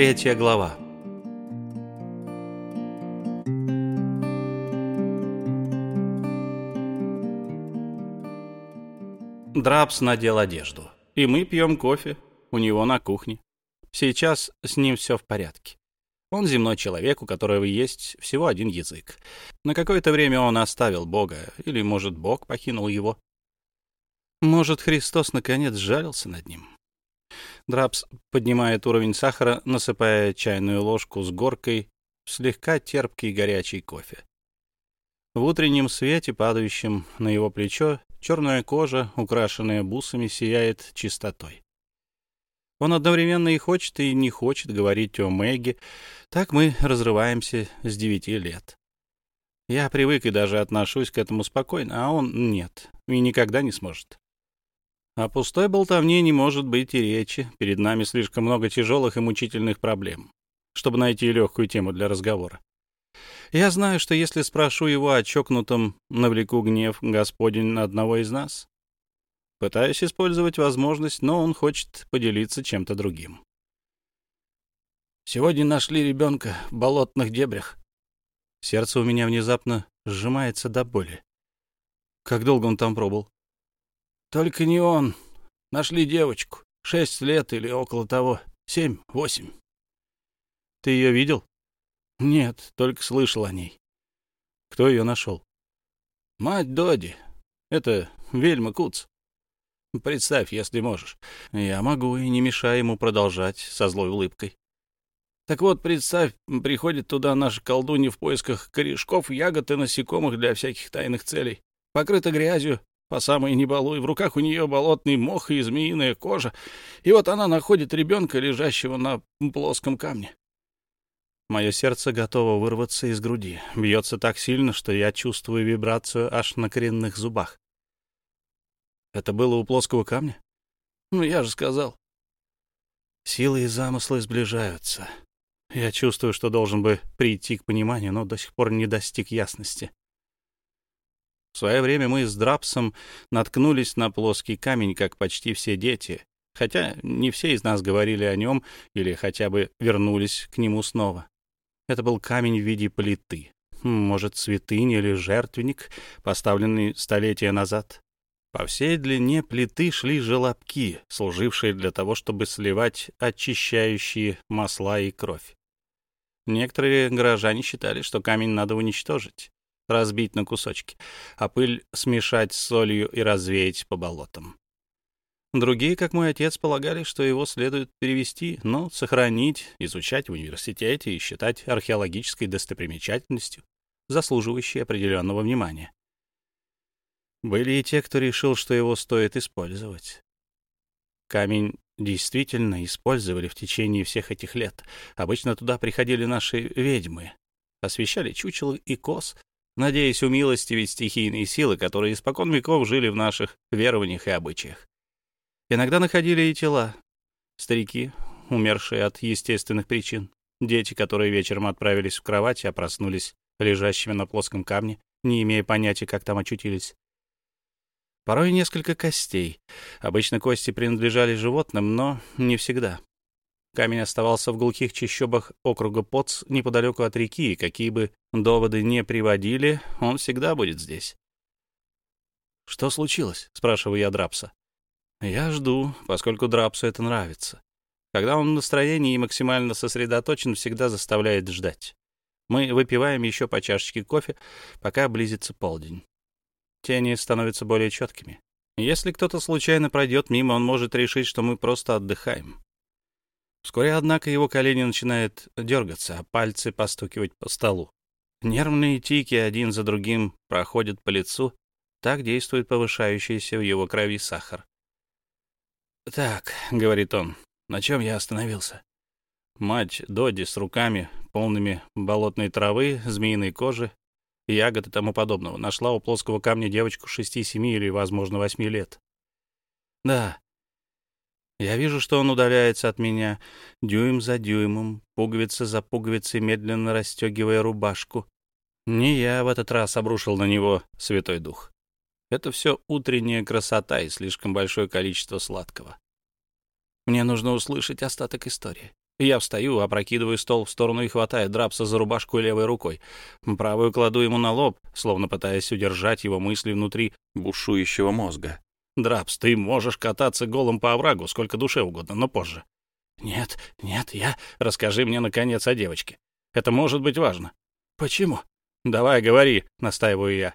Третья глава. Драпс надел одежду, и мы пьем кофе у него на кухне. Сейчас с ним все в порядке. Он земной человек, у которого есть всего один язык. На какое-то время он оставил Бога, или, может, Бог покинул его. Может, Христос наконец жалился над ним. Драпс поднимает уровень сахара, насыпая чайную ложку с горкой в слегка терпкий горячий кофе. В утреннем свете, падающем на его плечо, черная кожа, украшенная бусами, сияет чистотой. Он одновременно и хочет, и не хочет говорить о Мэгги. Так мы разрываемся с девяти лет. Я привык и даже отношусь к этому спокойно, а он нет, и никогда не сможет. О пустой болтовне не может быть и речи. Перед нами слишком много тяжелых и мучительных проблем, чтобы найти легкую тему для разговора. Я знаю, что если спрошу его о чокнутом, навлеку гнев Господень на одного из нас. Пытаюсь использовать возможность, но он хочет поделиться чем-то другим. Сегодня нашли ребенка в болотных дебрях. Сердце у меня внезапно сжимается до боли. Как долго он там пробыл? Только не он. Нашли девочку. Шесть лет или около того. Семь, восемь. Ты ее видел? Нет, только слышал о ней. Кто ее нашел? Мать Доди. Это Вельма Куц. Представь, если можешь. Я могу и не мешаю ему продолжать со злой улыбкой. Так вот, представь, приходит туда наша колдунья в поисках корешков, ягод и насекомых для всяких тайных целей. Покрыта грязью, по самой небалуй, в руках у нее болотный мох и змеиная кожа. И вот она находит ребенка, лежащего на плоском камне. Мое сердце готово вырваться из груди. Бьется так сильно, что я чувствую вибрацию аж на коренных зубах. Это было у плоского камня? Ну, я же сказал. Силы и замыслы сближаются. Я чувствую, что должен бы прийти к пониманию, но до сих пор не достиг ясности. В свое время мы с Драпсом наткнулись на плоский камень, как почти все дети, хотя не все из нас говорили о нем или хотя бы вернулись к нему снова. Это был камень в виде плиты, может, святыня или жертвенник, поставленный столетия назад. По всей длине плиты шли желобки, служившие для того, чтобы сливать очищающие масла и кровь. Некоторые горожане считали, что камень надо уничтожить, разбить на кусочки, а пыль смешать с солью и развеять по болотам. Другие, как мой отец, полагали, что его следует перевести, но сохранить, изучать в университете и считать археологической достопримечательностью, заслуживающей определенного внимания. Были и те, кто решил, что его стоит использовать. Камень действительно использовали в течение всех этих лет. Обычно туда приходили наши ведьмы, освещали чучело и коз, надеясь умилостивить стихийные силы, которые испокон веков жили в наших верованиях и обычаях. Иногда находили и тела. Старики, умершие от естественных причин, дети, которые вечером отправились в кровать, а проснулись лежащими на плоском камне, не имея понятия, как там очутились порой несколько костей. Обычно кости принадлежали животным, но не всегда. Камень оставался в глухих чащобах округа Поц неподалеку от реки, и какие бы доводы не приводили, он всегда будет здесь. «Что случилось?» — спрашиваю я Драпса. Я жду, поскольку Драпсу это нравится. Когда он в настроении и максимально сосредоточен, всегда заставляет ждать. Мы выпиваем еще по чашечке кофе, пока близится полдень. Тени становятся более четкими. Если кто-то случайно пройдет мимо, он может решить, что мы просто отдыхаем. Вскоре, однако, его колени начинают дергаться, а пальцы постукивать по столу. Нервные тики один за другим проходят по лицу. Так действует повышающийся в его крови сахар. «Так», — говорит он, — «на чем я остановился?» Мать Доди с руками, полными болотной травы, змеиной кожи, ягод и тому подобного. Нашла у плоского камня девочку шести-семи или, возможно, восьми лет. Да. Я вижу, что он удаляется от меня дюйм за дюймом, пуговица за пуговицей, медленно расстегивая рубашку. Не я в этот раз обрушил на него Святой Дух. Это все утренняя красота и слишком большое количество сладкого. Мне нужно услышать остаток истории. Я встаю, опрокидываю стол в сторону и хватаю Драпса за рубашку левой рукой. Правую кладу ему на лоб, словно пытаясь удержать его мысли внутри бушующего мозга. «Драпс, ты можешь кататься голым по оврагу сколько душе угодно, но позже». «Нет, нет, я...» «Расскажи мне, наконец, о девочке. Это может быть важно». «Почему?» «Давай, говори», — настаиваю я.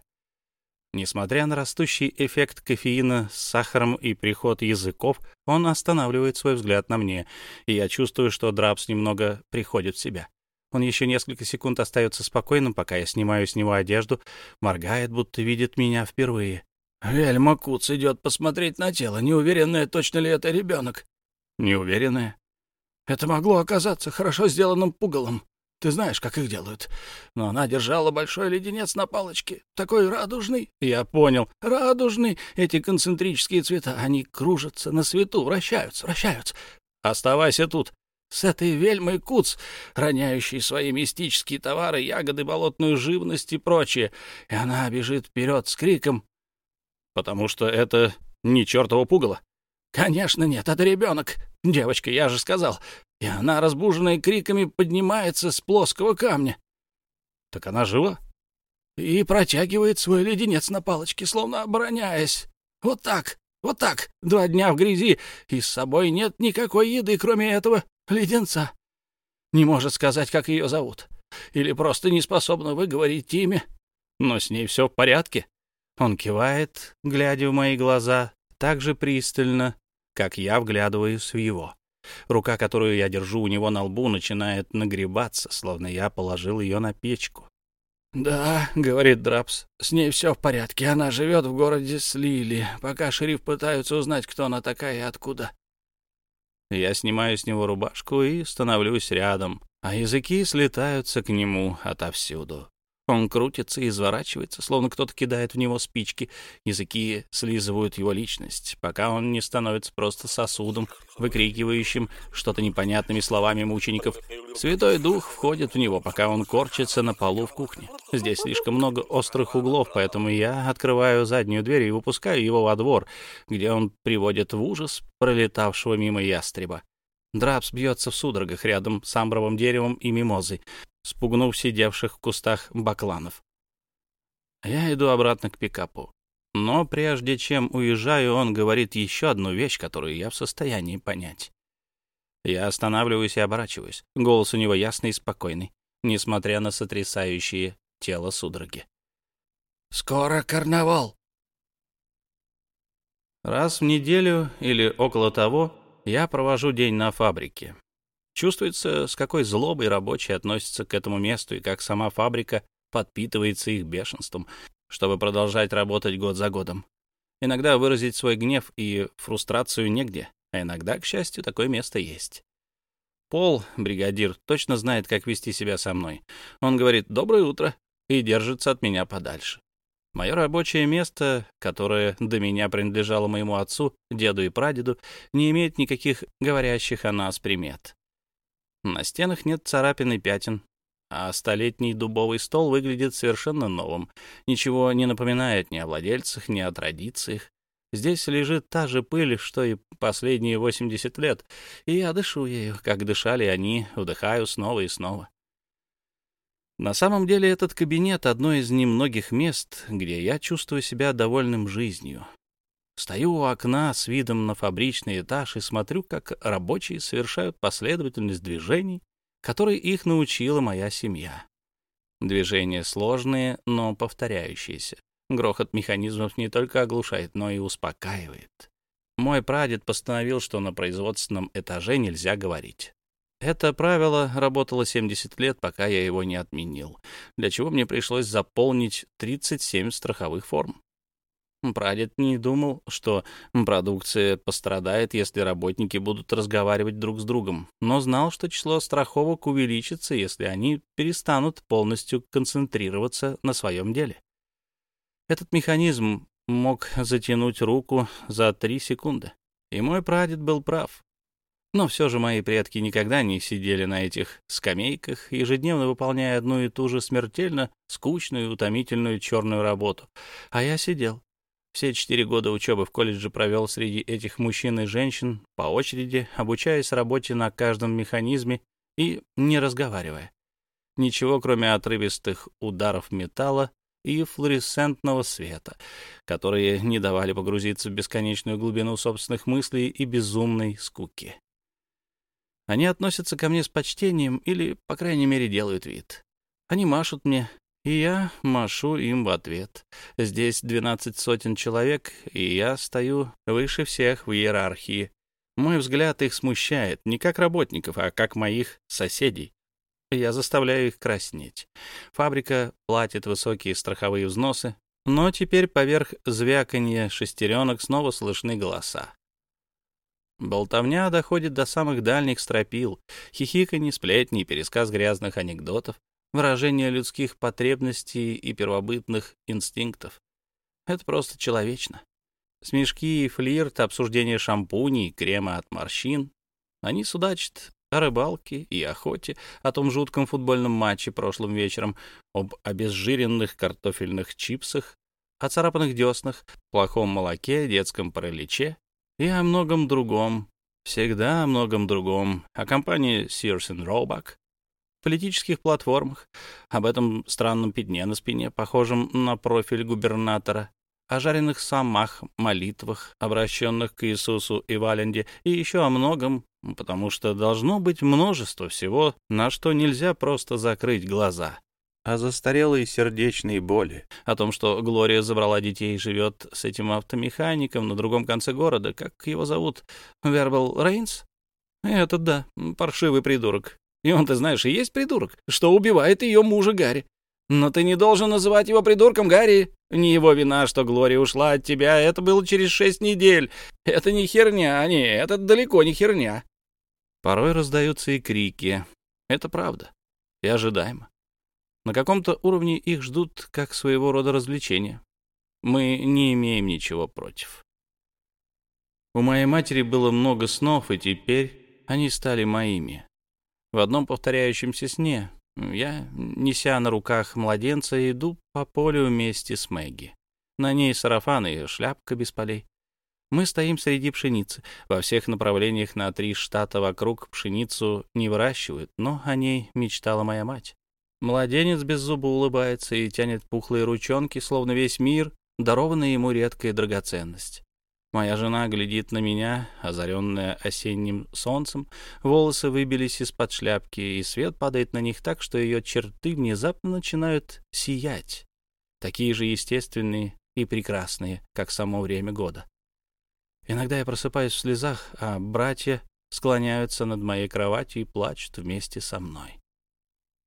Несмотря на растущий эффект кофеина с сахаром и приход языков, он останавливает свой взгляд на мне, и я чувствую, что Драпс немного приходит в себя. Он еще несколько секунд остается спокойным, пока я снимаю с него одежду, моргает, будто видит меня впервые. «Вельма Куц идет посмотреть на тело, неуверенная, точно ли это ребенок». «Неуверенная?» «Это могло оказаться хорошо сделанным пугалом. Ты знаешь, как их делают. Но она держала большой леденец на палочке, такой радужный. Я понял, радужный. Эти концентрические цвета, они кружатся на свету, вращаются, вращаются. Оставайся тут. С этой вельмой куц, роняющей свои мистические товары, ягоды, болотную живность и прочее. И она бежит вперед с криком. Потому что это не чертово пугало. Конечно нет, это ребенок. Девочка, я же сказал и она, разбуженная криками, поднимается с плоского камня. Так она жива? И протягивает свой леденец на палочке, словно обороняясь. Вот так, вот так, два дня в грязи, и с собой нет никакой еды, кроме этого леденца. Не может сказать, как ее зовут. Или просто не способна выговорить имя. Но с ней все в порядке. Он кивает, глядя в мои глаза, так же пристально, как я вглядываюсь в его. Рука, которую я держу у него на лбу, начинает нагребаться, словно я положил ее на печку. «Да», — говорит Драпс, — «с ней все в порядке. Она живет в городе Слили, пока шериф пытается узнать, кто она такая и откуда». Я снимаю с него рубашку и становлюсь рядом, а языки слетаются к нему отовсюду. Он крутится и изворачивается, словно кто-то кидает в него спички. Языки слизывают его личность, пока он не становится просто сосудом, выкрикивающим что-то непонятными словами мучеников. Святой Дух входит в него, пока он корчится на полу в кухне. Здесь слишком много острых углов, поэтому я открываю заднюю дверь и выпускаю его во двор, где он приводит в ужас пролетавшего мимо ястреба. Драпс бьется в судорогах рядом с амбровым деревом и мимозой спугнув сидевших в кустах бакланов. Я иду обратно к пикапу. Но прежде чем уезжаю, он говорит еще одну вещь, которую я в состоянии понять. Я останавливаюсь и оборачиваюсь. Голос у него ясный и спокойный, несмотря на сотрясающие тело судороги. «Скоро карнавал!» Раз в неделю или около того я провожу день на фабрике. Чувствуется, с какой злобой рабочие относятся к этому месту и как сама фабрика подпитывается их бешенством, чтобы продолжать работать год за годом. Иногда выразить свой гнев и фрустрацию негде, а иногда, к счастью, такое место есть. Пол, бригадир, точно знает, как вести себя со мной. Он говорит «доброе утро» и держится от меня подальше. Мое рабочее место, которое до меня принадлежало моему отцу, деду и прадеду, не имеет никаких говорящих о нас примет. На стенах нет царапин и пятен, а столетний дубовый стол выглядит совершенно новым. Ничего не напоминает ни о владельцах, ни о традициях. Здесь лежит та же пыль, что и последние 80 лет, и я дышу ею, как дышали они, вдыхаю снова и снова. На самом деле этот кабинет — одно из немногих мест, где я чувствую себя довольным жизнью. Стою у окна с видом на фабричный этаж и смотрю, как рабочие совершают последовательность движений, которой их научила моя семья. Движения сложные, но повторяющиеся. Грохот механизмов не только оглушает, но и успокаивает. Мой прадед постановил, что на производственном этаже нельзя говорить. Это правило работало 70 лет, пока я его не отменил, для чего мне пришлось заполнить 37 страховых форм. Прадед не думал, что продукция пострадает, если работники будут разговаривать друг с другом, но знал, что число страховок увеличится, если они перестанут полностью концентрироваться на своем деле. Этот механизм мог затянуть руку за три секунды, и мой прадед был прав. Но все же мои предки никогда не сидели на этих скамейках, ежедневно выполняя одну и ту же смертельно скучную и утомительную черную работу. А я сидел Все четыре года учебы в колледже провел среди этих мужчин и женщин по очереди, обучаясь работе на каждом механизме и не разговаривая. Ничего, кроме отрывистых ударов металла и флуоресцентного света, которые не давали погрузиться в бесконечную глубину собственных мыслей и безумной скуки. Они относятся ко мне с почтением или, по крайней мере, делают вид. Они машут мне, и я машу им в ответ. Здесь двенадцать сотен человек, и я стою выше всех в иерархии. Мой взгляд их смущает, не как работников, а как моих соседей. Я заставляю их краснеть. Фабрика платит высокие страховые взносы, но теперь поверх звяканья шестеренок снова слышны голоса. Болтовня доходит до самых дальних стропил, хихиканье, сплетни, пересказ грязных анекдотов, выражение людских потребностей и первобытных инстинктов. Это просто человечно. Смешки и флирт, обсуждение шампуней, крема от морщин. Они судачат о рыбалке и охоте, о том жутком футбольном матче прошлым вечером, об обезжиренных картофельных чипсах, о царапанных деснах, плохом молоке, детском параличе и о многом другом, всегда о многом другом, о компании Sears Roebuck, политических платформах, об этом странном пятне на спине, похожем на профиль губернатора, о жареных самах, молитвах, обращенных к Иисусу и Валенде, и еще о многом, потому что должно быть множество всего, на что нельзя просто закрыть глаза. О застарелой сердечной боли, о том, что Глория забрала детей и живет с этим автомехаником на другом конце города, как его зовут, Вербал Рейнс? Это да, паршивый придурок, и он, ты знаешь, и есть придурок, что убивает ее мужа Гарри. Но ты не должен называть его придурком, Гарри. Не его вина, что Глория ушла от тебя. Это было через шесть недель. Это не херня, не, это далеко не херня. Порой раздаются и крики. Это правда. И ожидаемо. На каком-то уровне их ждут как своего рода развлечения. Мы не имеем ничего против. У моей матери было много снов, и теперь они стали моими. В одном повторяющемся сне я, неся на руках младенца, иду по полю вместе с Мэгги. На ней сарафан и шляпка без полей. Мы стоим среди пшеницы. Во всех направлениях на три штата вокруг пшеницу не выращивают, но о ней мечтала моя мать. Младенец без зуба улыбается и тянет пухлые ручонки, словно весь мир, дарованная ему редкая драгоценность. Моя жена глядит на меня, озаренная осенним солнцем, волосы выбились из-под шляпки, и свет падает на них так, что ее черты внезапно начинают сиять, такие же естественные и прекрасные, как само время года. Иногда я просыпаюсь в слезах, а братья склоняются над моей кроватью и плачут вместе со мной.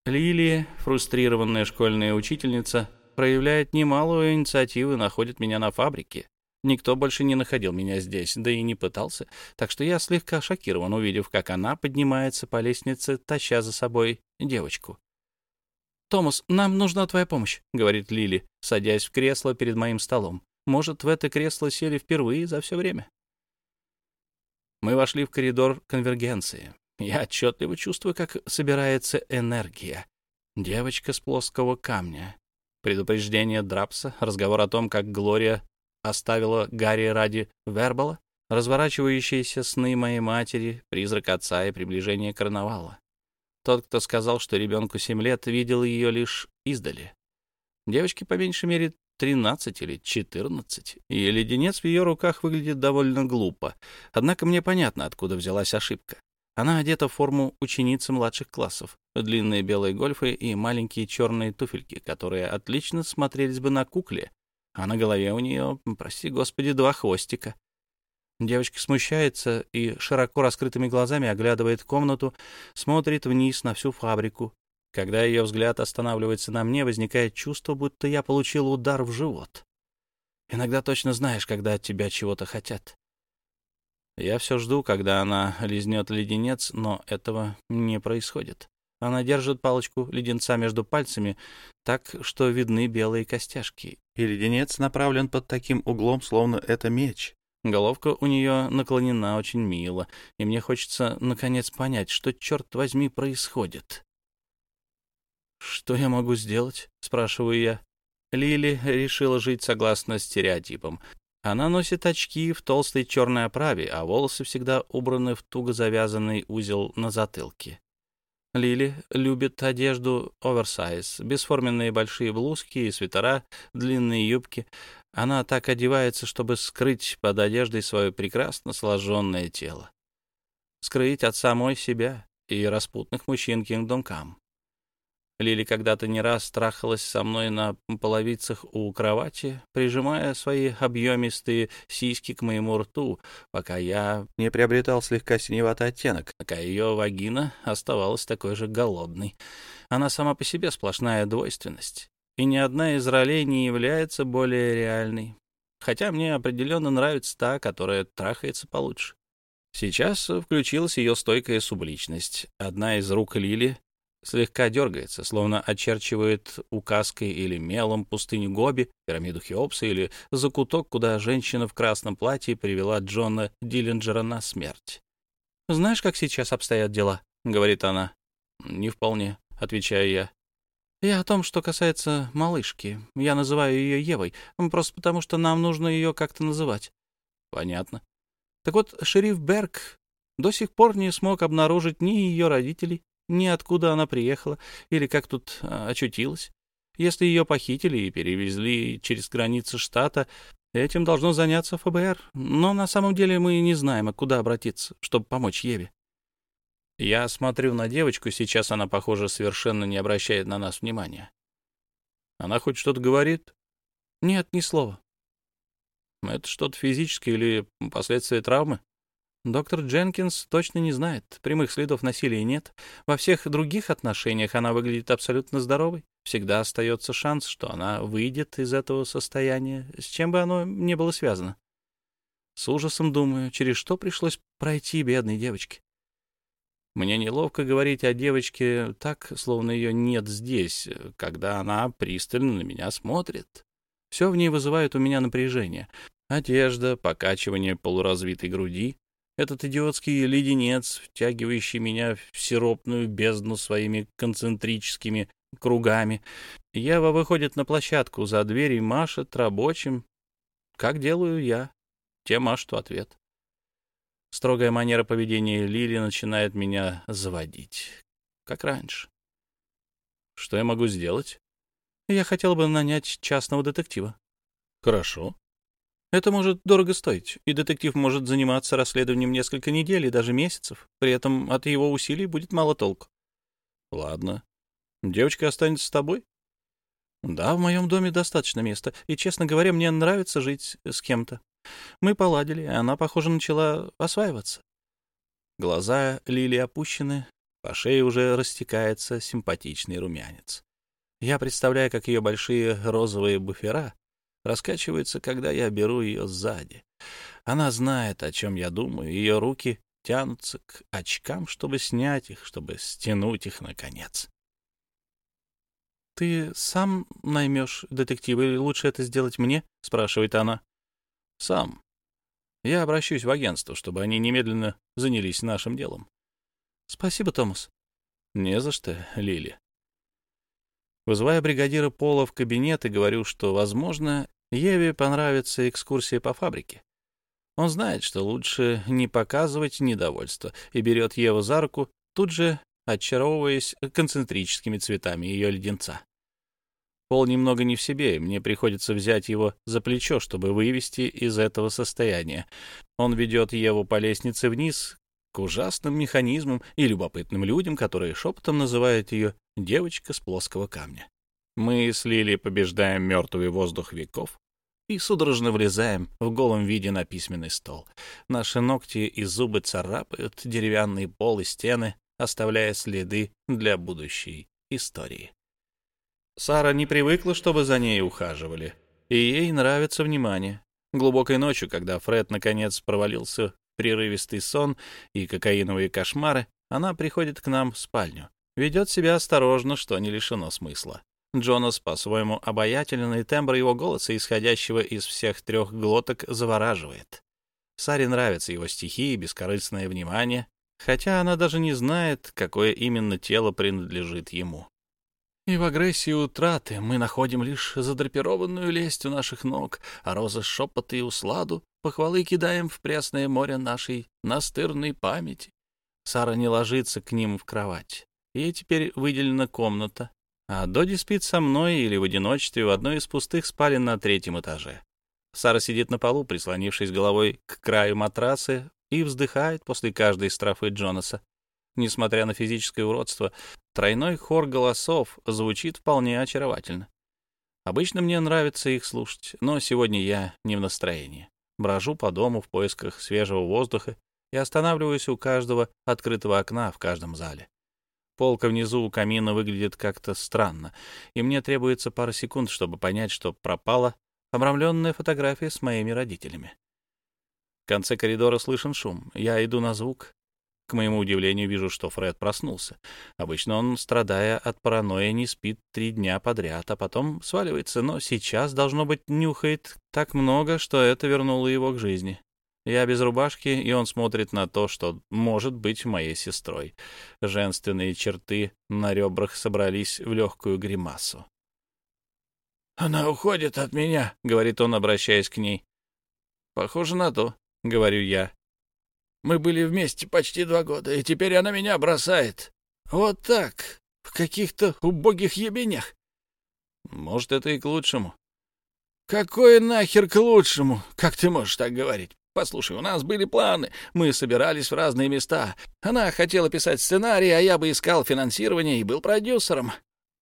Лилия, фрустрированная школьная учительница, проявляет немалую инициативу и находит меня на фабрике, Никто больше не находил меня здесь, да и не пытался, так что я слегка шокирован, увидев, как она поднимается по лестнице, таща за собой девочку. «Томас, нам нужна твоя помощь», — говорит Лили, садясь в кресло перед моим столом. «Может, в это кресло сели впервые за все время?» Мы вошли в коридор конвергенции. Я отчетливо чувствую, как собирается энергия. Девочка с плоского камня. Предупреждение Драпса, разговор о том, как Глория оставила Гарри ради Вербала, разворачивающиеся сны моей матери, призрак отца и приближение карнавала. Тот, кто сказал, что ребенку семь лет, видел ее лишь издали. Девочке по меньшей мере тринадцать или четырнадцать, и леденец в ее руках выглядит довольно глупо. Однако мне понятно, откуда взялась ошибка. Она одета в форму ученицы младших классов, длинные белые гольфы и маленькие черные туфельки, которые отлично смотрелись бы на кукле, а на голове у нее, прости господи, два хвостика. Девочка смущается и широко раскрытыми глазами оглядывает комнату, смотрит вниз на всю фабрику. Когда ее взгляд останавливается на мне, возникает чувство, будто я получил удар в живот. Иногда точно знаешь, когда от тебя чего-то хотят. Я все жду, когда она лизнет леденец, но этого не происходит. Она держит палочку леденца между пальцами, так что видны белые костяшки, и леденец направлен под таким углом, словно это меч. Головка у нее наклонена очень мило, и мне хочется, наконец, понять, что, черт возьми, происходит. «Что я могу сделать?» — спрашиваю я. Лили решила жить согласно стереотипам. Она носит очки в толстой черной оправе, а волосы всегда убраны в туго завязанный узел на затылке. Лили любит одежду оверсайз, бесформенные большие блузки и свитера, длинные юбки. Она так одевается, чтобы скрыть под одеждой свое прекрасно сложенное тело. Скрыть от самой себя и распутных мужчин Kingdom Come. Лили когда-то не раз страхалась со мной на половицах у кровати, прижимая свои объемистые сиськи к моему рту, пока я не приобретал слегка синеватый оттенок, пока ее вагина оставалась такой же голодной. Она сама по себе сплошная двойственность, и ни одна из ролей не является более реальной. Хотя мне определенно нравится та, которая трахается получше. Сейчас включилась ее стойкая субличность. Одна из рук Лили слегка дергается, словно очерчивает указкой или мелом пустыню Гоби, пирамиду Хеопса или закуток, куда женщина в красном платье привела Джона Диллинджера на смерть. «Знаешь, как сейчас обстоят дела?» — говорит она. «Не вполне», — отвечаю я. «Я о том, что касается малышки. Я называю ее Евой, просто потому что нам нужно ее как-то называть». «Понятно». Так вот, шериф Берг до сих пор не смог обнаружить ни ее родителей, ни откуда она приехала или как тут а, очутилась. Если ее похитили и перевезли через границы штата, этим должно заняться ФБР. Но на самом деле мы не знаем, куда обратиться, чтобы помочь Еве. Я смотрю на девочку, сейчас она, похоже, совершенно не обращает на нас внимания. Она хоть что-то говорит? Нет, ни слова. Это что-то физическое или последствия травмы? Доктор Дженкинс точно не знает. Прямых следов насилия нет. Во всех других отношениях она выглядит абсолютно здоровой. Всегда остается шанс, что она выйдет из этого состояния, с чем бы оно ни было связано. С ужасом думаю, через что пришлось пройти бедной девочке. Мне неловко говорить о девочке так, словно ее нет здесь, когда она пристально на меня смотрит. Все в ней вызывает у меня напряжение. Одежда, покачивание полуразвитой груди, этот идиотский леденец, втягивающий меня в сиропную бездну своими концентрическими кругами. Ева выходит на площадку за дверь и машет рабочим. Как делаю я? Те машут в ответ. Строгая манера поведения Лили начинает меня заводить, как раньше. Что я могу сделать? Я хотел бы нанять частного детектива. Хорошо. Это может дорого стоить, и детектив может заниматься расследованием несколько недель и даже месяцев. При этом от его усилий будет мало толку. Ладно. Девочка останется с тобой? Да, в моем доме достаточно места, и, честно говоря, мне нравится жить с кем-то. Мы поладили, и она, похоже, начала осваиваться. Глаза Лили опущены, по шее уже растекается симпатичный румянец. Я представляю, как ее большие розовые буфера раскачивается, когда я беру ее сзади. Она знает, о чем я думаю, ее руки тянутся к очкам, чтобы снять их, чтобы стянуть их наконец. — Ты сам наймешь детектива или лучше это сделать мне? — спрашивает она. — Сам. Я обращусь в агентство, чтобы они немедленно занялись нашим делом. — Спасибо, Томас. — Не за что, Лили. Вызывая бригадира Пола в кабинет и говорю, что, возможно, Еве понравится экскурсия по фабрике. Он знает, что лучше не показывать недовольство, и берет Еву за руку, тут же очаровываясь концентрическими цветами ее леденца. Пол немного не в себе, и мне приходится взять его за плечо, чтобы вывести из этого состояния. Он ведет Еву по лестнице вниз, к ужасным механизмам и любопытным людям, которые шепотом называют ее «девочка с плоского камня». Мы с Лили побеждаем мертвый воздух веков и судорожно влезаем в голом виде на письменный стол. Наши ногти и зубы царапают деревянный пол и стены, оставляя следы для будущей истории. Сара не привыкла, чтобы за ней ухаживали, и ей нравится внимание. Глубокой ночью, когда Фред наконец провалился в прерывистый сон и кокаиновые кошмары, она приходит к нам в спальню. Ведет себя осторожно, что не лишено смысла. Джонас по-своему обаятельный тембр его голоса, исходящего из всех трех глоток, завораживает. Саре нравятся его стихи и бескорыстное внимание, хотя она даже не знает, какое именно тело принадлежит ему. И в агрессии утраты мы находим лишь задрапированную лесть у наших ног, а розы шепота и усладу похвалы кидаем в пресное море нашей настырной памяти. Сара не ложится к ним в кровать. Ей теперь выделена комната, а Доди спит со мной или в одиночестве в одной из пустых спален на третьем этаже. Сара сидит на полу, прислонившись головой к краю матраса, и вздыхает после каждой строфы Джонаса. Несмотря на физическое уродство, тройной хор голосов звучит вполне очаровательно. Обычно мне нравится их слушать, но сегодня я не в настроении. Брожу по дому в поисках свежего воздуха и останавливаюсь у каждого открытого окна в каждом зале. Полка внизу у камина выглядит как-то странно, и мне требуется пара секунд, чтобы понять, что пропала обрамленная фотография с моими родителями. В конце коридора слышен шум. Я иду на звук. К моему удивлению, вижу, что Фред проснулся. Обычно он, страдая от паранойи, не спит три дня подряд, а потом сваливается, но сейчас, должно быть, нюхает так много, что это вернуло его к жизни. Я без рубашки, и он смотрит на то, что может быть моей сестрой. Женственные черты на ребрах собрались в легкую гримасу. «Она уходит от меня», — говорит он, обращаясь к ней. «Похоже на то», — говорю я. Мы были вместе почти два года, и теперь она меня бросает. Вот так, в каких-то убогих ебенях. Может, это и к лучшему. Какое нахер к лучшему? Как ты можешь так говорить? Послушай, у нас были планы, мы собирались в разные места. Она хотела писать сценарий, а я бы искал финансирование и был продюсером.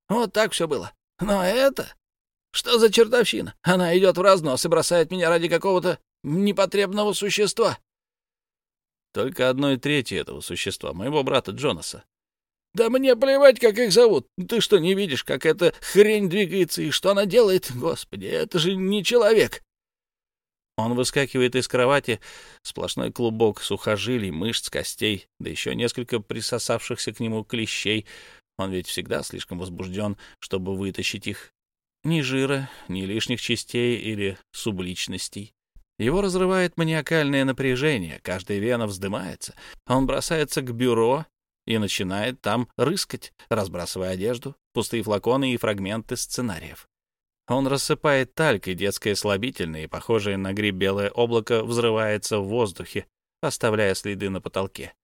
Вот так все было. Но это... Что за чертовщина? Она идет в разнос и бросает меня ради какого-то непотребного существа. Только одной трети этого существа, моего брата Джонаса. Да мне плевать, как их зовут. Ты что, не видишь, как эта хрень двигается и что она делает? Господи, это же не человек. Он выскакивает из кровати, сплошной клубок сухожилий, мышц, костей, да еще несколько присосавшихся к нему клещей. Он ведь всегда слишком возбужден, чтобы вытащить их. Ни жира, ни лишних частей или субличностей. Его разрывает маниакальное напряжение, каждая вена вздымается. Он бросается к бюро и начинает там рыскать, разбрасывая одежду, пустые флаконы и фрагменты сценариев. Он рассыпает талькой детское слабительное, и похожее на гриб белое облако взрывается в воздухе, оставляя следы на потолке.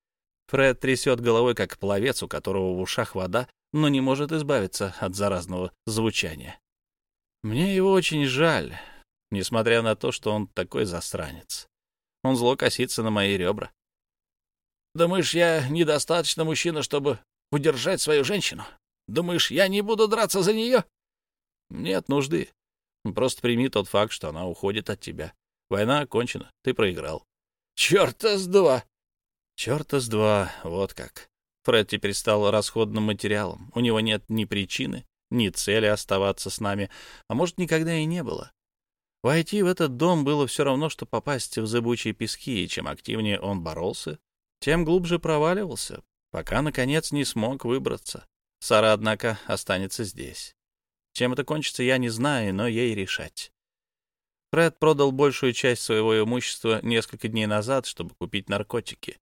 Фред трясет головой, как пловец, у которого в ушах вода, но не может избавиться от заразного звучания. Мне его очень жаль, несмотря на то, что он такой засранец. Он зло косится на мои ребра. «Думаешь, я недостаточно мужчина, чтобы удержать свою женщину? Думаешь, я не буду драться за нее?» «Нет нужды. Просто прими тот факт, что она уходит от тебя. Война окончена, ты проиграл». «Черта с два!» «Черта с два, вот как». Фред теперь стал расходным материалом. У него нет ни причины, ни цели оставаться с нами, а может, никогда и не было. Войти в этот дом было все равно, что попасть в зыбучие пески, и чем активнее он боролся, тем глубже проваливался, пока, наконец, не смог выбраться. Сара, однако, останется здесь. Чем это кончится, я не знаю, но ей решать. Фред продал большую часть своего имущества несколько дней назад, чтобы купить наркотики.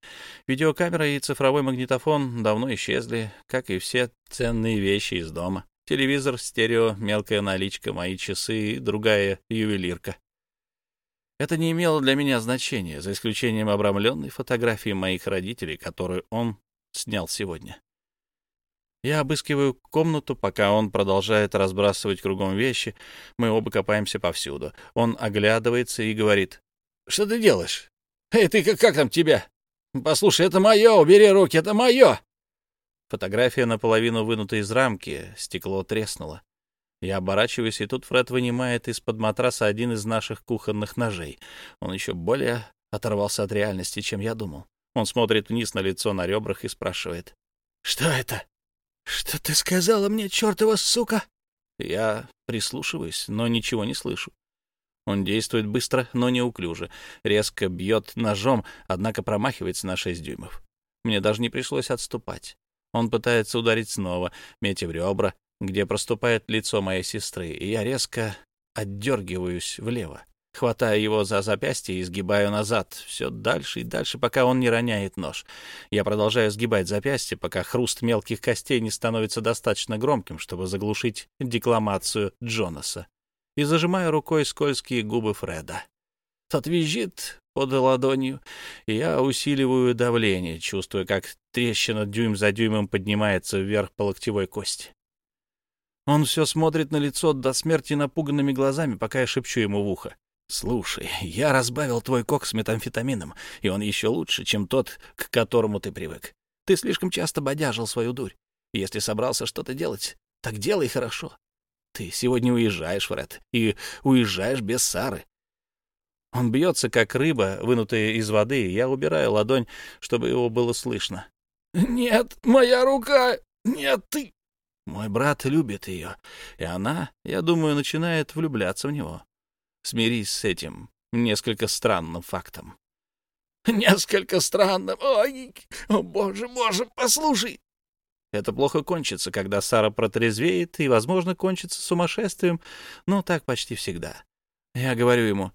Видеокамера и цифровой магнитофон давно исчезли, как и все ценные вещи из дома. Телевизор, стерео, мелкая наличка, мои часы и другая ювелирка. Это не имело для меня значения, за исключением обрамленной фотографии моих родителей, которую он снял сегодня. Я обыскиваю комнату, пока он продолжает разбрасывать кругом вещи. Мы оба копаемся повсюду. Он оглядывается и говорит. — Что ты делаешь? Эй, ты как, как там тебя? Послушай, это мое, убери руки, это мое! Фотография наполовину вынута из рамки, стекло треснуло. Я оборачиваюсь, и тут Фред вынимает из-под матраса один из наших кухонных ножей. Он еще более оторвался от реальности, чем я думал. Он смотрит вниз на лицо на ребрах и спрашивает. «Что это?» «Что ты сказала мне, чертова сука?» Я прислушиваюсь, но ничего не слышу. Он действует быстро, но неуклюже. Резко бьет ножом, однако промахивается на шесть дюймов. Мне даже не пришлось отступать. Он пытается ударить снова, метя в ребра, где проступает лицо моей сестры, и я резко отдергиваюсь влево. Хватаю его за запястье и сгибаю назад, все дальше и дальше, пока он не роняет нож. Я продолжаю сгибать запястье, пока хруст мелких костей не становится достаточно громким, чтобы заглушить декламацию Джонаса. И зажимаю рукой скользкие губы Фреда. Тот визжит под ладонью, и я усиливаю давление, чувствуя, как трещина дюйм за дюймом поднимается вверх по локтевой кости. Он все смотрит на лицо до смерти напуганными глазами, пока я шепчу ему в ухо. «Слушай, я разбавил твой кок с метамфетамином, и он еще лучше, чем тот, к которому ты привык. Ты слишком часто бодяжил свою дурь. Если собрался что-то делать, так делай хорошо. Ты сегодня уезжаешь, Фред, и уезжаешь без Сары. Он бьется, как рыба, вынутая из воды, и я убираю ладонь, чтобы его было слышно. «Нет, моя рука! Нет, ты...» Мой брат любит ее, и она, я думаю, начинает влюбляться в него. Смирись с этим несколько странным фактом. Несколько странным. Ой, о, боже, боже, послушай. Это плохо кончится, когда Сара протрезвеет, и, возможно, кончится сумасшествием, но так почти всегда. Я говорю ему,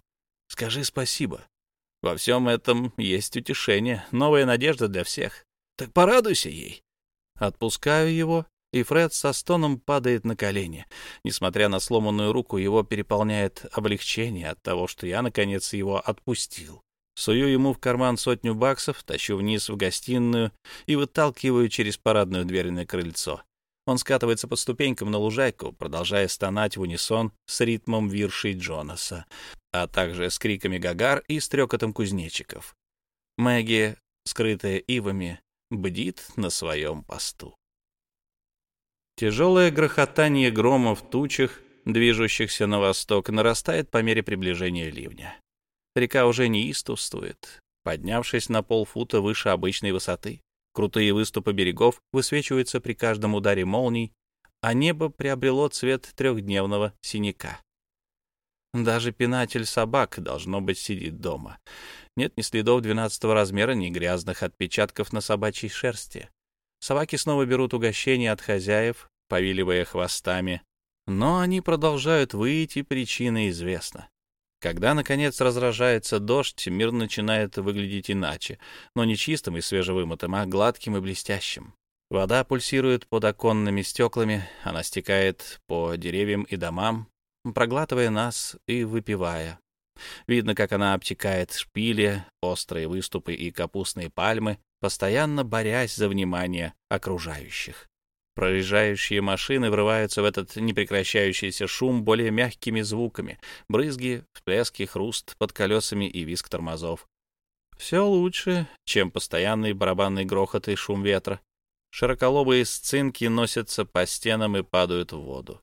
скажи спасибо. Во всем этом есть утешение, новая надежда для всех. Так порадуйся ей. Отпускаю его и Фред со стоном падает на колени. Несмотря на сломанную руку, его переполняет облегчение от того, что я, наконец, его отпустил. Сую ему в карман сотню баксов, тащу вниз в гостиную и выталкиваю через парадную дверь на крыльцо. Он скатывается по ступенькам на лужайку, продолжая стонать в унисон с ритмом виршей Джонаса, а также с криками гагар и стрекотом кузнечиков. Мэгги, скрытая ивами, бдит на своем посту. Тяжелое грохотание грома в тучах, движущихся на восток, нарастает по мере приближения ливня. Река уже неистовствует, поднявшись на полфута выше обычной высоты. Крутые выступы берегов высвечиваются при каждом ударе молний, а небо приобрело цвет трехдневного синяка. Даже пинатель собак, должно быть, сидит дома. Нет ни следов двенадцатого размера, ни грязных отпечатков на собачьей шерсти. Собаки снова берут угощение от хозяев, повиливая хвостами, но они продолжают выть, и причина известна. Когда, наконец, разражается дождь, мир начинает выглядеть иначе, но не чистым и свежевымытым, а гладким и блестящим. Вода пульсирует под оконными стеклами, она стекает по деревьям и домам, проглатывая нас и выпивая. Видно, как она обтекает шпили, острые выступы и капустные пальмы, постоянно борясь за внимание окружающих. Проезжающие машины врываются в этот непрекращающийся шум более мягкими звуками. Брызги, всплески, хруст под колесами и визг тормозов. Все лучше, чем постоянный барабанный грохот и шум ветра. Широколобые сцинки носятся по стенам и падают в воду.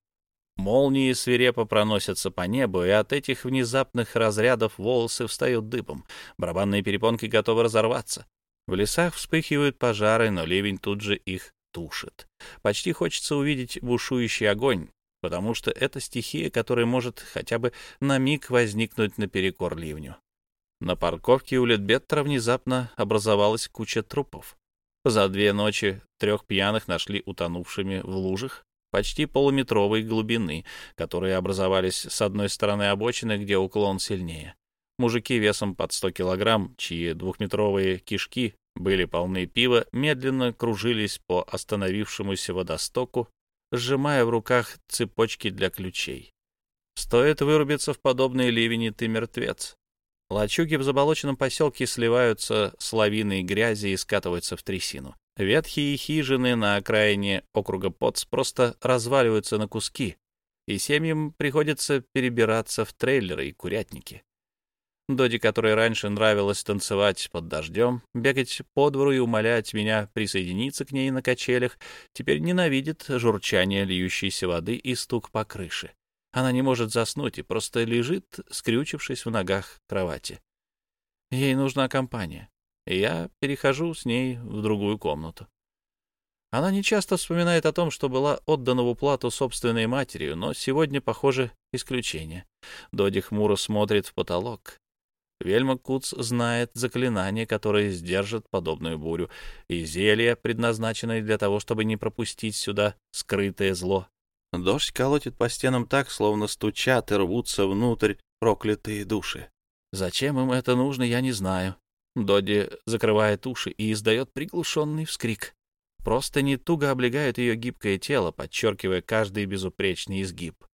Молнии свирепо проносятся по небу, и от этих внезапных разрядов волосы встают дыбом. Барабанные перепонки готовы разорваться. В лесах вспыхивают пожары, но ливень тут же их тушит. Почти хочется увидеть бушующий огонь, потому что это стихия, которая может хотя бы на миг возникнуть наперекор ливню. На парковке у Литбеттера внезапно образовалась куча трупов. За две ночи трех пьяных нашли утонувшими в лужах почти полуметровой глубины, которые образовались с одной стороны обочины, где уклон сильнее. Мужики весом под 100 килограмм, чьи двухметровые кишки были полны пива, медленно кружились по остановившемуся водостоку, сжимая в руках цепочки для ключей. Стоит вырубиться в подобные ливени, ты мертвец. Лачуги в заболоченном поселке сливаются с лавиной грязи и скатываются в трясину. Ветхие хижины на окраине округа Потс просто разваливаются на куски, и семьям приходится перебираться в трейлеры и курятники. Доди, которой раньше нравилось танцевать под дождем, бегать по двору и умолять меня присоединиться к ней на качелях, теперь ненавидит журчание льющейся воды и стук по крыше. Она не может заснуть и просто лежит, скрючившись в ногах кровати. Ей нужна компания и я перехожу с ней в другую комнату. Она не часто вспоминает о том, что была отдана в уплату собственной матерью, но сегодня, похоже, исключение. Доди хмуро смотрит в потолок. Вельма Куц знает заклинание, которое сдержит подобную бурю, и зелье, предназначенное для того, чтобы не пропустить сюда скрытое зло. Дождь колотит по стенам так, словно стучат и рвутся внутрь проклятые души. Зачем им это нужно, я не знаю. Доди закрывает уши и издает приглушенный вскрик. Просто не туго облегает ее гибкое тело, подчеркивая каждый безупречный изгиб.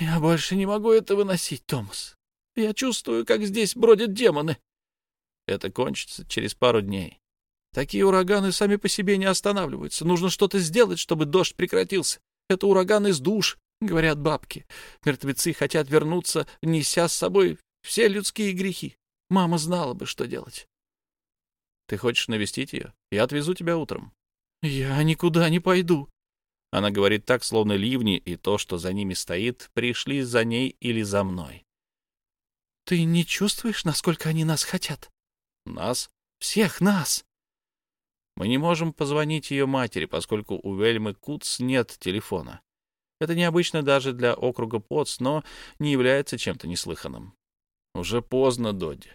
«Я больше не могу это выносить, Томас. Я чувствую, как здесь бродят демоны». Это кончится через пару дней. Такие ураганы сами по себе не останавливаются. Нужно что-то сделать, чтобы дождь прекратился. Это ураган из душ, говорят бабки. Мертвецы хотят вернуться, неся с собой все людские грехи. Мама знала бы, что делать. Ты хочешь навестить ее? Я отвезу тебя утром. Я никуда не пойду. Она говорит так, словно ливни и то, что за ними стоит, пришли за ней или за мной. Ты не чувствуешь, насколько они нас хотят? Нас? Всех нас. Мы не можем позвонить ее матери, поскольку у Вельмы Куц нет телефона. Это необычно даже для округа Потс, но не является чем-то неслыханным. Уже поздно, Додди.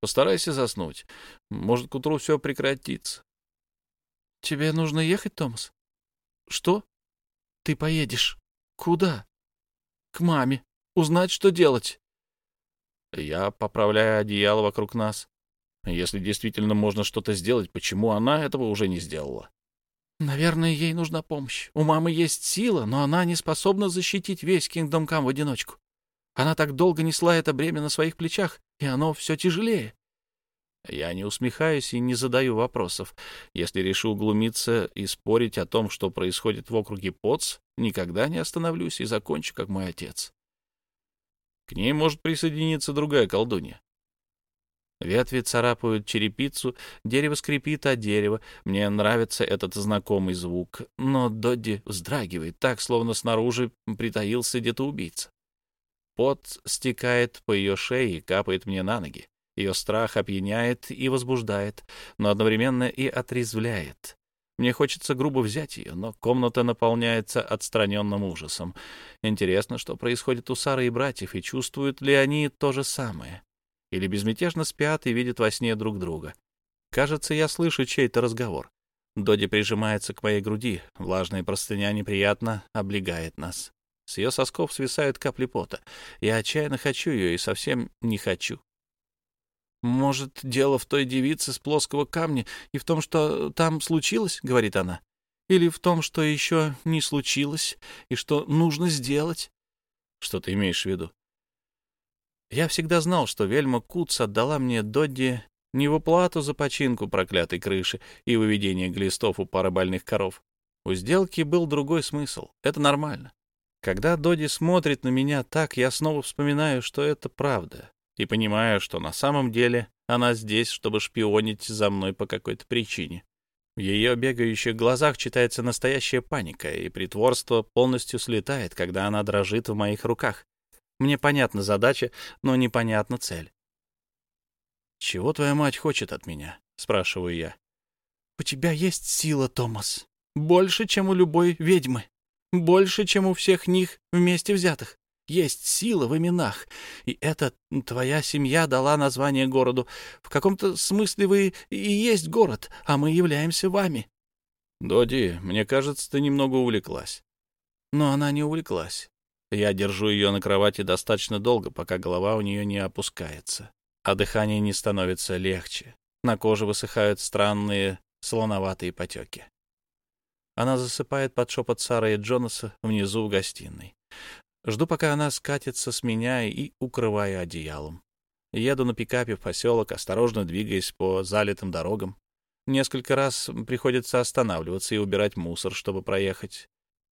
Постарайся заснуть. Может, к утру все прекратится. Тебе нужно ехать, Томас? Что? Ты поедешь. Куда? К маме. Узнать, что делать. Я поправляю одеяло вокруг нас. Если действительно можно что-то сделать, почему она этого уже не сделала? Наверное, ей нужна помощь. У мамы есть сила, но она не способна защитить весь Кингдом Кам в одиночку. Она так долго несла это бремя на своих плечах, и оно все тяжелее. Я не усмехаюсь и не задаю вопросов. Если решу глумиться и спорить о том, что происходит в округе Потс, никогда не остановлюсь и закончу, как мой отец. К ней может присоединиться другая колдунья. Ветви царапают черепицу, дерево скрипит о дерево. Мне нравится этот знакомый звук, но Додди вздрагивает так, словно снаружи притаился где-то убийца. Пот стекает по ее шее и капает мне на ноги. Ее страх опьяняет и возбуждает, но одновременно и отрезвляет. Мне хочется грубо взять ее, но комната наполняется отстраненным ужасом. Интересно, что происходит у Сары и братьев, и чувствуют ли они то же самое или безмятежно спят и видят во сне друг друга. Кажется, я слышу чей-то разговор. Доди прижимается к моей груди, влажная простыня неприятно облегает нас. С ее сосков свисают капли пота. Я отчаянно хочу ее и совсем не хочу. «Может, дело в той девице с плоского камня и в том, что там случилось?» — говорит она. «Или в том, что еще не случилось и что нужно сделать?» «Что ты имеешь в виду?» Я всегда знал, что Вельма Куц отдала мне Додди не в уплату за починку проклятой крыши и выведение глистов у пары больных коров. У сделки был другой смысл. Это нормально. Когда Доди смотрит на меня так, я снова вспоминаю, что это правда, и понимаю, что на самом деле она здесь, чтобы шпионить за мной по какой-то причине. В ее бегающих глазах читается настоящая паника, и притворство полностью слетает, когда она дрожит в моих руках. Мне понятна задача, но непонятна цель. «Чего твоя мать хочет от меня?» — спрашиваю я. «У тебя есть сила, Томас. Больше, чем у любой ведьмы. Больше, чем у всех них вместе взятых. Есть сила в именах, и это твоя семья дала название городу. В каком-то смысле вы и есть город, а мы являемся вами». «Доди, мне кажется, ты немного увлеклась». Но она не увлеклась. Я держу ее на кровати достаточно долго, пока голова у нее не опускается, а дыхание не становится легче. На коже высыхают странные солоноватые потеки. Она засыпает под шепот Сары и Джонаса внизу в гостиной. Жду, пока она скатится с меня и укрываю одеялом. Еду на пикапе в поселок, осторожно двигаясь по залитым дорогам. Несколько раз приходится останавливаться и убирать мусор, чтобы проехать.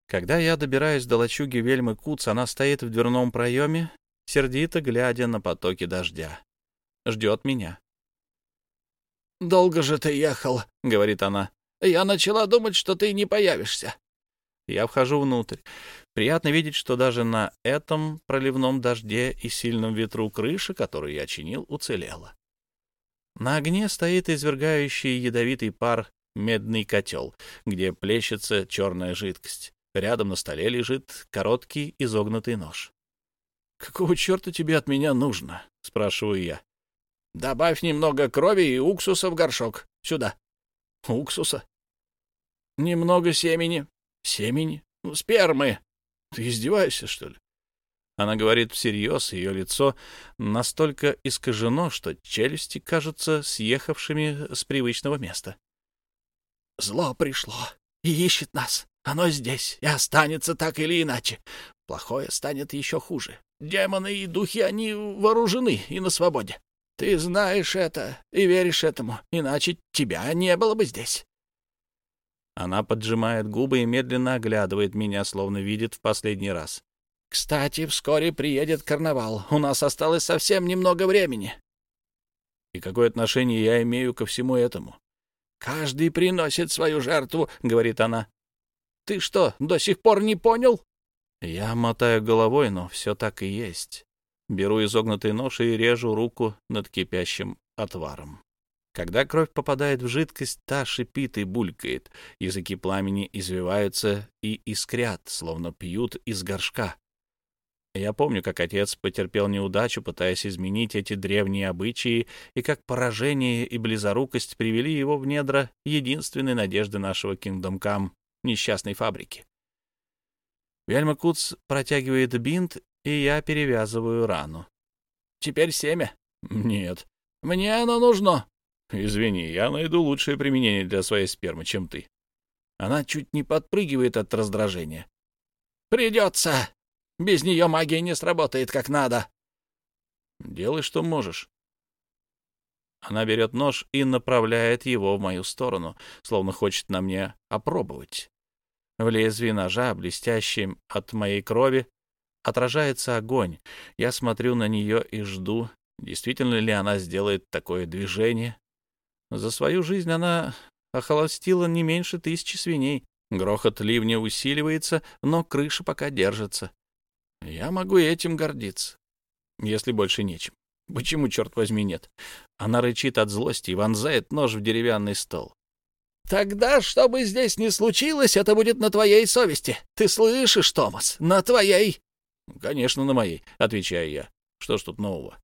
Когда я добираюсь до лачуги Вельмы Куц, она стоит в дверном проеме, сердито глядя на потоки дождя. Ждет меня. «Долго же ты ехал», — говорит она. «Я начала думать, что ты не появишься». Я вхожу внутрь. Приятно видеть, что даже на этом проливном дожде и сильном ветру крыша, которую я чинил, уцелела. На огне стоит извергающий ядовитый пар медный котел, где плещется черная жидкость. Рядом на столе лежит короткий изогнутый нож. «Какого черта тебе от меня нужно?» — спрашиваю я. «Добавь немного крови и уксуса в горшок. Сюда». «Уксуса?» «Немного семени». «Семени?» «Спермы». Ты издеваешься, что ли? Она говорит всерьез, ее лицо настолько искажено, что челюсти кажутся съехавшими с привычного места. «Зло пришло и ищет нас. Оно здесь и останется так или иначе. Плохое станет еще хуже. Демоны и духи, они вооружены и на свободе. Ты знаешь это и веришь этому, иначе тебя не было бы здесь. Она поджимает губы и медленно оглядывает меня, словно видит в последний раз. «Кстати, вскоре приедет карнавал. У нас осталось совсем немного времени». «И какое отношение я имею ко всему этому?» «Каждый приносит свою жертву», — говорит она. «Ты что, до сих пор не понял?» Я мотаю головой, но все так и есть. Беру изогнутый нож и режу руку над кипящим отваром. Когда кровь попадает в жидкость, та шипит и булькает, языки пламени извиваются и искрят, словно пьют из горшка. Я помню, как отец потерпел неудачу, пытаясь изменить эти древние обычаи, и как поражение и близорукость привели его в недра единственной надежды нашего Kingdom Come — несчастной фабрики. Вельма Куц протягивает бинт, и я перевязываю рану. «Теперь семя?» «Нет». «Мне оно нужно». «Извини, я найду лучшее применение для своей спермы, чем ты». Она чуть не подпрыгивает от раздражения. «Придется. Без нее магия не сработает как надо». «Делай, что можешь». Она берет нож и направляет его в мою сторону, словно хочет на мне опробовать. В лезвии ножа, блестящем от моей крови, отражается огонь. Я смотрю на нее и жду, действительно ли она сделает такое движение. За свою жизнь она охолостила не меньше тысячи свиней. Грохот ливня усиливается, но крыша пока держится. Я могу этим гордиться, если больше нечем. Почему, черт возьми, нет? Она рычит от злости и вонзает нож в деревянный стол. «Тогда, что бы здесь ни случилось, это будет на твоей совести. Ты слышишь, Томас? На твоей!» «Конечно, на моей», — отвечаю я. «Что ж тут нового?»